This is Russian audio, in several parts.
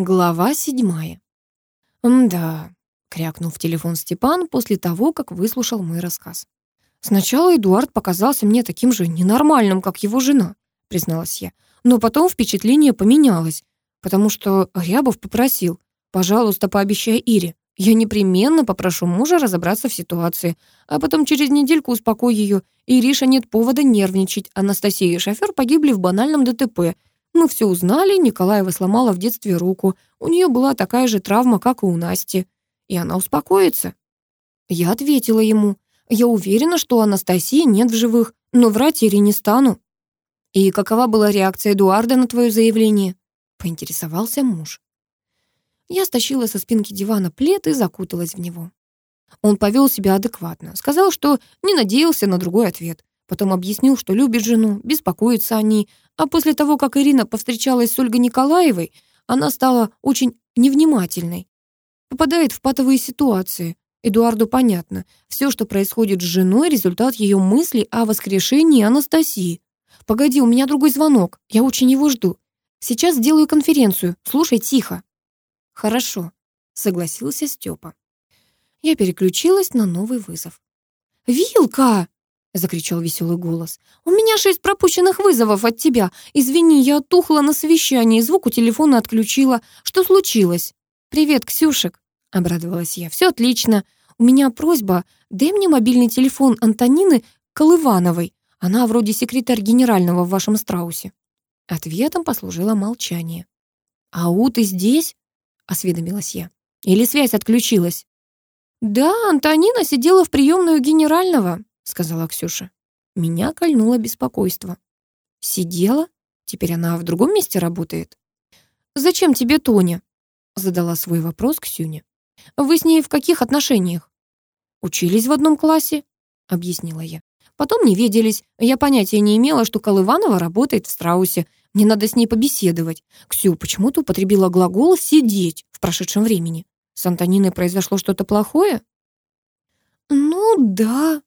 Глава седьмая. «Да», — крякнул в телефон Степан после того, как выслушал мой рассказ. «Сначала Эдуард показался мне таким же ненормальным, как его жена», — призналась я. «Но потом впечатление поменялось, потому что Рябов попросил, пожалуйста, пообещай Ире. Я непременно попрошу мужа разобраться в ситуации, а потом через недельку успокой ее. Ириша нет повода нервничать. Анастасия и шофер погибли в банальном ДТП. Мы все узнали, Николаева сломала в детстве руку. У нее была такая же травма, как и у Насти. И она успокоится. Я ответила ему. Я уверена, что Анастасии нет в живых, но врать Ире не стану. И какова была реакция Эдуарда на твое заявление? Поинтересовался муж. Я стащила со спинки дивана плед и закуталась в него. Он повел себя адекватно. Сказал, что не надеялся на другой ответ. Потом объяснил, что любит жену, беспокоится о ней, а после того, как Ирина повстречалась с Ольгой Николаевой, она стала очень невнимательной. Попадает в патовые ситуации. Эдуарду понятно. Все, что происходит с женой, результат ее мыслей о воскрешении Анастасии. «Погоди, у меня другой звонок. Я очень его жду. Сейчас сделаю конференцию. Слушай тихо». «Хорошо», — согласился Степа. Я переключилась на новый вызов. «Вилка!» — закричал веселый голос. «У меня шесть пропущенных вызовов от тебя. Извини, я тухла на совещании, звук у телефона отключила. Что случилось?» «Привет, Ксюшек», — обрадовалась я. «Все отлично. У меня просьба, дай мне мобильный телефон Антонины Колывановой. Она вроде секретарь генерального в вашем страусе». Ответом послужило молчание. «Ау, ты здесь?» — осведомилась я. «Или связь отключилась?» «Да, Антонина сидела в приемную генерального», сказала Ксюша. Меня кольнуло беспокойство. Сидела? Теперь она в другом месте работает? Зачем тебе Тоня? Задала свой вопрос Ксюне. Вы с ней в каких отношениях? Учились в одном классе, объяснила я. Потом не виделись. Я понятия не имела, что Колыванова работает в Страусе. Мне надо с ней побеседовать. Ксю почему-то употребила глагол «сидеть» в прошедшем времени. С Антониной произошло что-то плохое? Ну да,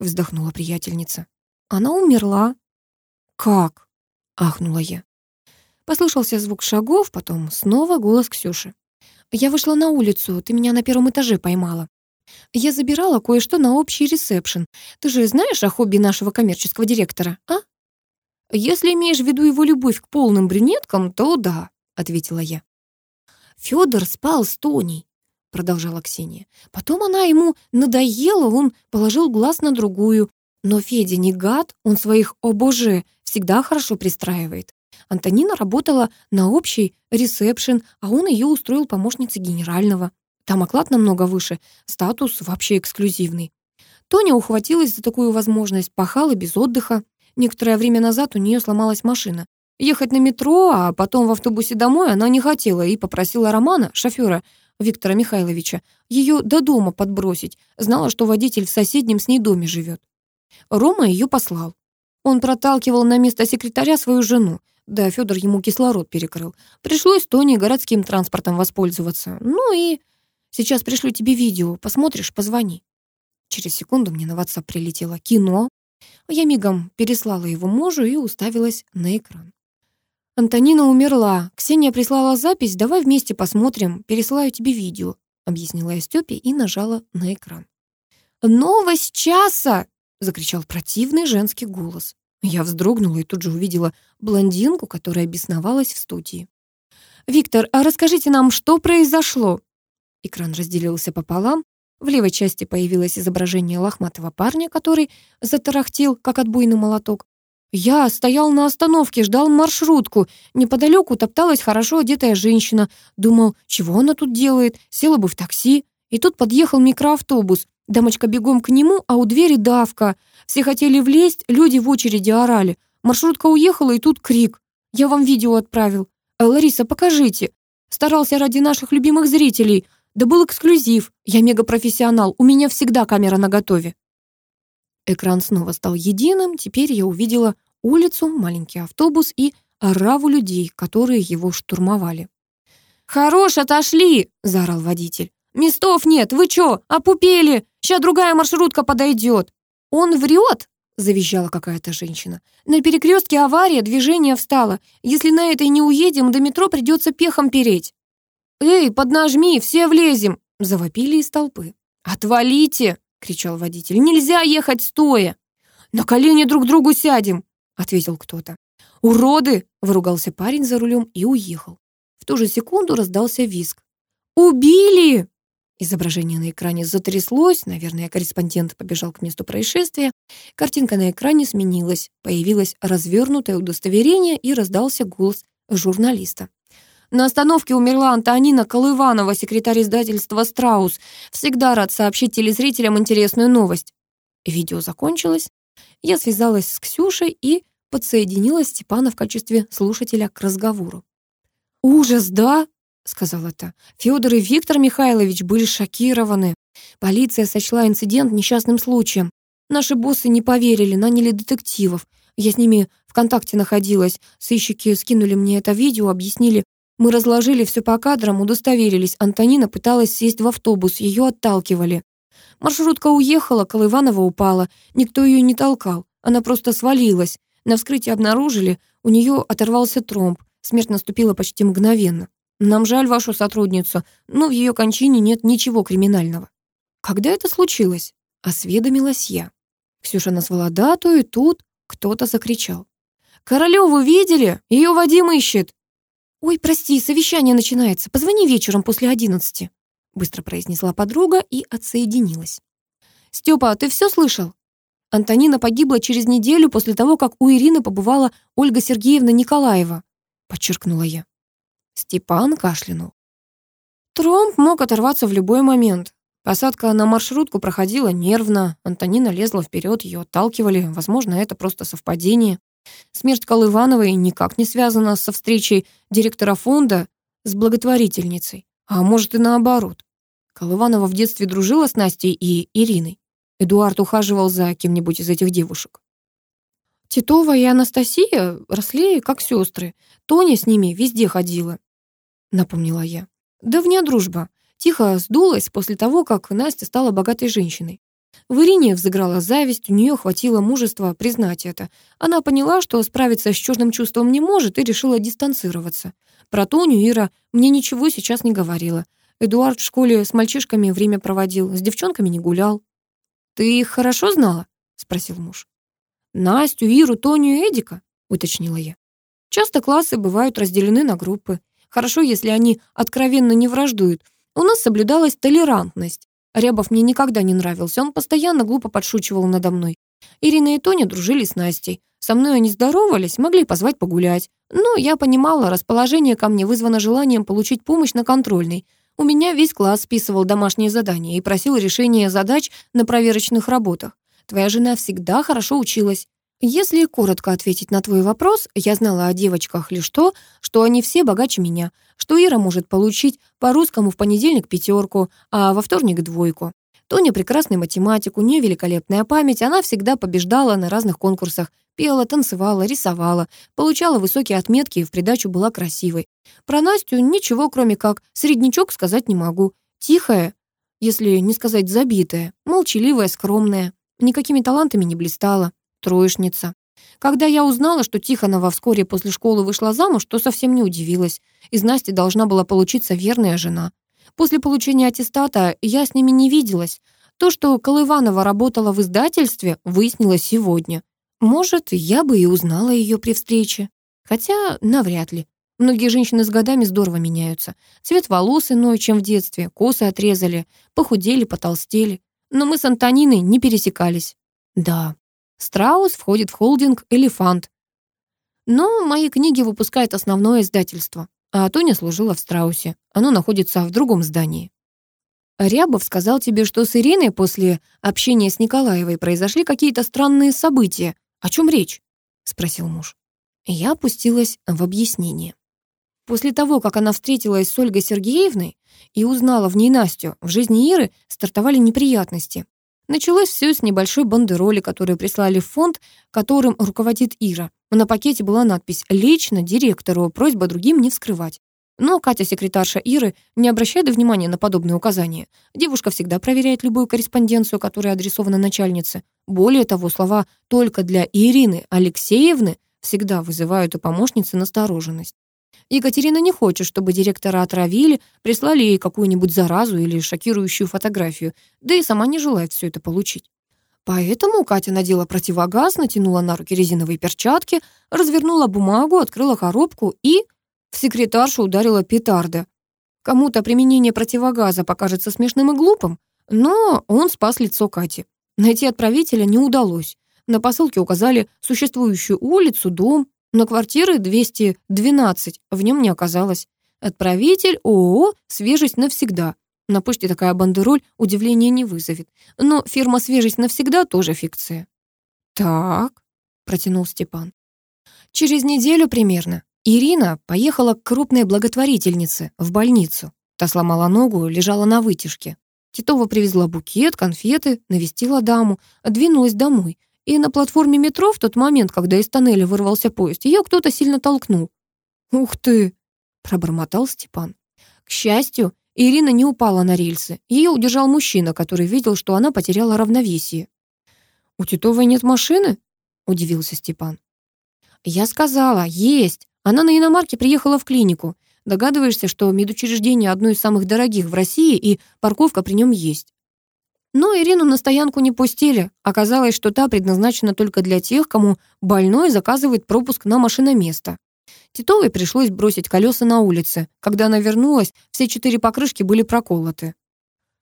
вздохнула приятельница. Она умерла. Как? ахнула я. Послышался звук шагов, потом снова голос Ксюши. Я вышла на улицу, ты меня на первом этаже поймала. Я забирала кое-что на общий ресепшн. Ты же знаешь о хобби нашего коммерческого директора, а? Если имеешь в виду его любовь к полным брюнеткам, то да, ответила я. Фёдор спал с Тоней. — продолжала Ксения. Потом она ему надоела, он положил глаз на другую. Но Федя не гад, он своих «о боже» всегда хорошо пристраивает. Антонина работала на общий ресепшн, а он ее устроил помощницей генерального. Там оклад намного выше, статус вообще эксклюзивный. Тоня ухватилась за такую возможность, пахала без отдыха. Некоторое время назад у нее сломалась машина. Ехать на метро, а потом в автобусе домой она не хотела и попросила Романа, шофера, Виктора Михайловича, ее до дома подбросить, знала, что водитель в соседнем с ней доме живет. Рома ее послал. Он проталкивал на место секретаря свою жену. Да, Федор ему кислород перекрыл. Пришлось Тони городским транспортом воспользоваться. Ну и... Сейчас пришлю тебе видео. Посмотришь, позвони. Через секунду мне на WhatsApp прилетело кино. Я мигом переслала его мужу и уставилась на экран. Антонина умерла. Ксения прислала запись. Давай вместе посмотрим. Пересылаю тебе видео», — объяснила я Степе и нажала на экран. «Новость часа!» — закричал противный женский голос. Я вздрогнула и тут же увидела блондинку, которая бесновалась в студии. «Виктор, а расскажите нам, что произошло?» Экран разделился пополам. В левой части появилось изображение лохматого парня, который затарахтил, как отбойный молоток, я стоял на остановке, ждал маршрутку. Неподалеку топталась хорошо одетая женщина. Думал, чего она тут делает? Села бы в такси. И тут подъехал микроавтобус. Дамочка бегом к нему, а у двери давка. Все хотели влезть, люди в очереди орали. Маршрутка уехала, и тут крик. Я вам видео отправил. «Э, Лариса, покажите. Старался ради наших любимых зрителей. Да был эксклюзив. Я мегапрофессионал, у меня всегда камера наготове. Экран снова стал единым, теперь я увидела улицу, маленький автобус и ораву людей, которые его штурмовали. «Хорош, отошли!» — заорал водитель. «Местов нет! Вы чё, опупели? Ща другая маршрутка подойдет!» «Он врет!» — завизжала какая-то женщина. «На перекрестке авария, движение встало. Если на этой не уедем, до метро придется пехом переть». «Эй, поднажми, все влезем!» — завопили из толпы. «Отвалите!» — кричал водитель. «Нельзя ехать стоя!» «На колени друг другу сядем!» — ответил кто-то. «Уроды!» — выругался парень за рулем и уехал. В ту же секунду раздался визг. «Убили!» Изображение на экране затряслось, наверное, корреспондент побежал к месту происшествия. Картинка на экране сменилась, появилось развернутое удостоверение и раздался голос журналиста. На остановке умерла Антонина Колыванова, секретарь издательства «Страус». Всегда рад сообщить телезрителям интересную новость. Видео закончилось. Я связалась с Ксюшей и подсоединилась Степана в качестве слушателя к разговору. «Ужас, да?» — сказала та. Федор и Виктор Михайлович были шокированы. Полиция сочла инцидент несчастным случаем. Наши боссы не поверили, наняли детективов. Я с ними в контакте находилась. Сыщики скинули мне это видео, объяснили, мы разложили все по кадрам, удостоверились. Антонина пыталась сесть в автобус, ее отталкивали. Маршрутка уехала, Колыванова упала. Никто ее не толкал, она просто свалилась. На вскрытии обнаружили, у нее оторвался тромб. Смерть наступила почти мгновенно. Нам жаль вашу сотрудницу, но в ее кончине нет ничего криминального. Когда это случилось? Осведомилась я. Ксюша назвала дату, и тут кто-то закричал. «Королеву видели? Ее Вадим ищет!» «Ой, прости, совещание начинается. Позвони вечером после одиннадцати», быстро произнесла подруга и отсоединилась. «Степа, ты все слышал?» Антонина погибла через неделю после того, как у Ирины побывала Ольга Сергеевна Николаева, подчеркнула я. Степан кашлянул. Тромб мог оторваться в любой момент. Посадка на маршрутку проходила нервно, Антонина лезла вперед, ее отталкивали, возможно, это просто совпадение. Смерть Колывановой никак не связана со встречей директора фонда с благотворительницей, а может и наоборот. Колыванова в детстве дружила с Настей и Ириной. Эдуард ухаживал за кем-нибудь из этих девушек. Титова и Анастасия росли как сестры. Тоня с ними везде ходила, напомнила я. Давняя дружба. Тихо сдулась после того, как Настя стала богатой женщиной. В Ирине взыграла зависть, у нее хватило мужества признать это. Она поняла, что справиться с чуждым чувством не может и решила дистанцироваться. Про Тоню Ира мне ничего сейчас не говорила. Эдуард в школе с мальчишками время проводил, с девчонками не гулял. «Ты их хорошо знала?» — спросил муж. «Настю, Иру, Тоню и Эдика?» — уточнила я. «Часто классы бывают разделены на группы. Хорошо, если они откровенно не враждуют. У нас соблюдалась толерантность. Рябов мне никогда не нравился, он постоянно глупо подшучивал надо мной. Ирина и Тоня дружили с Настей. Со мной они здоровались, могли позвать погулять. Но я понимала, расположение ко мне вызвано желанием получить помощь на контрольной. У меня весь класс списывал домашние задания и просил решения задач на проверочных работах. Твоя жена всегда хорошо училась. Если коротко ответить на твой вопрос, я знала о девочках лишь то, что они все богаче меня, что Ира может получить по-русскому в понедельник пятерку, а во вторник двойку. Тоня прекрасный математик, у нее великолепная память, она всегда побеждала на разных конкурсах, пела, танцевала, рисовала, получала высокие отметки и в придачу была красивой. Про Настю ничего, кроме как «среднячок» сказать не могу. Тихая, если не сказать забитая, молчаливая, скромная, никакими талантами не блистала троечница. Когда я узнала, что Тихонова вскоре после школы вышла замуж, то совсем не удивилась. Из Насти должна была получиться верная жена. После получения аттестата я с ними не виделась. То, что Колыванова работала в издательстве, выяснилось сегодня. Может, я бы и узнала ее при встрече. Хотя навряд ли. Многие женщины с годами здорово меняются. Цвет волос иной, чем в детстве. Косы отрезали, похудели, потолстели. Но мы с Антониной не пересекались. Да, Страус входит в холдинг «Элефант». Но мои книги выпускает основное издательство, а Тоня служила в Страусе. Оно находится в другом здании. Рябов сказал тебе, что с Ириной после общения с Николаевой произошли какие-то странные события. О чем речь? Спросил муж. Я опустилась в объяснение. После того, как она встретилась с Ольгой Сергеевной и узнала в ней Настю, в жизни Иры стартовали неприятности. Началось все с небольшой бандероли, которую прислали в фонд, которым руководит Ира. На пакете была надпись «Лично директору, просьба другим не вскрывать». Но Катя-секретарша Иры не обращает внимания на подобные указания. Девушка всегда проверяет любую корреспонденцию, которая адресована начальнице. Более того, слова «только для Ирины Алексеевны» всегда вызывают у помощницы настороженность. Екатерина не хочет, чтобы директора отравили, прислали ей какую-нибудь заразу или шокирующую фотографию, да и сама не желает все это получить. Поэтому Катя надела противогаз, натянула на руки резиновые перчатки, развернула бумагу, открыла коробку и... В секретаршу ударила петарда. Кому-то применение противогаза покажется смешным и глупым, но он спас лицо Кати. Найти отправителя не удалось. На посылке указали существующую улицу, дом, но квартиры 212 а в нем не оказалось. Отправитель ООО «Свежесть навсегда». На почте такая бандероль удивления не вызовет. Но фирма «Свежесть навсегда» тоже фикция. «Так», — протянул Степан. «Через неделю примерно Ирина поехала к крупной благотворительнице в больницу. Та сломала ногу, лежала на вытяжке. Титова привезла букет, конфеты, навестила даму, двинулась домой и на платформе метро в тот момент, когда из тоннеля вырвался поезд, ее кто-то сильно толкнул. «Ух ты!» — пробормотал Степан. К счастью, Ирина не упала на рельсы. Ее удержал мужчина, который видел, что она потеряла равновесие. «У Титовой нет машины?» — удивился Степан. «Я сказала, есть. Она на иномарке приехала в клинику. Догадываешься, что медучреждение одно из самых дорогих в России, и парковка при нем есть. Но Ирину на стоянку не пустили. Оказалось, что та предназначена только для тех, кому больной заказывает пропуск на машиноместо. Титовой пришлось бросить колеса на улице. Когда она вернулась, все четыре покрышки были проколоты.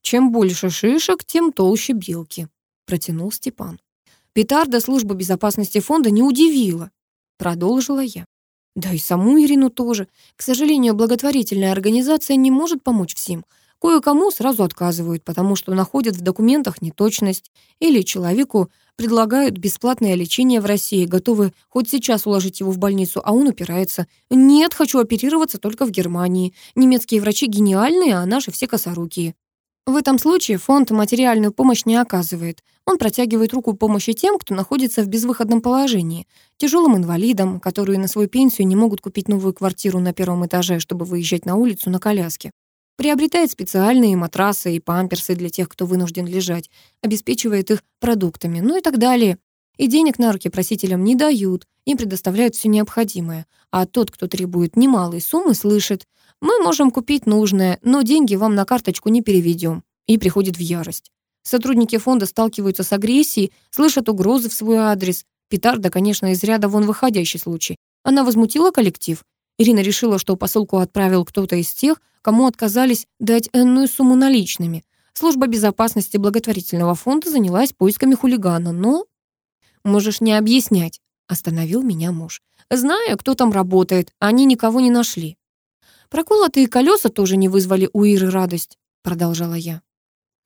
«Чем больше шишек, тем толще белки», — протянул Степан. Петарда служба безопасности фонда не удивила. Продолжила я. Да и саму Ирину тоже. К сожалению, благотворительная организация не может помочь всем. Кое-кому сразу отказывают, потому что находят в документах неточность или человеку предлагают бесплатное лечение в России, готовы хоть сейчас уложить его в больницу, а он упирается. «Нет, хочу оперироваться только в Германии. Немецкие врачи гениальные, а наши все косорукие». В этом случае фонд материальную помощь не оказывает. Он протягивает руку помощи тем, кто находится в безвыходном положении, тяжелым инвалидам, которые на свою пенсию не могут купить новую квартиру на первом этаже, чтобы выезжать на улицу на коляске приобретает специальные матрасы и памперсы для тех, кто вынужден лежать, обеспечивает их продуктами, ну и так далее. И денег на руки просителям не дают, им предоставляют все необходимое. А тот, кто требует немалой суммы, слышит, мы можем купить нужное, но деньги вам на карточку не переведем. И приходит в ярость. Сотрудники фонда сталкиваются с агрессией, слышат угрозы в свой адрес. Петарда, конечно, из ряда вон выходящий случай. Она возмутила коллектив, Ирина решила, что посылку отправил кто-то из тех, кому отказались дать энную сумму наличными. Служба безопасности благотворительного фонда занялась поисками хулигана, но... «Можешь не объяснять», — остановил меня муж. «Знаю, кто там работает, они никого не нашли». «Проколотые колеса тоже не вызвали у Иры радость», — продолжала я.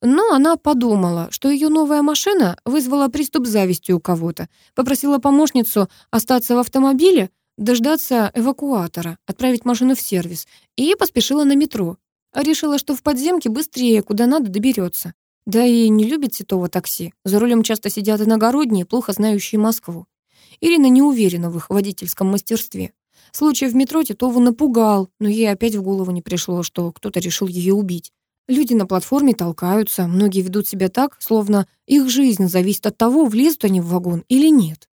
Но она подумала, что ее новая машина вызвала приступ зависти у кого-то, попросила помощницу остаться в автомобиле, дождаться эвакуатора, отправить машину в сервис, и поспешила на метро. Решила, что в подземке быстрее, куда надо, доберется. Да и не любит ситого такси. За рулем часто сидят иногородние, плохо знающие Москву. Ирина не уверена в их водительском мастерстве. Случай в метро Титову напугал, но ей опять в голову не пришло, что кто-то решил ее убить. Люди на платформе толкаются, многие ведут себя так, словно их жизнь зависит от того, влезут они в вагон или нет.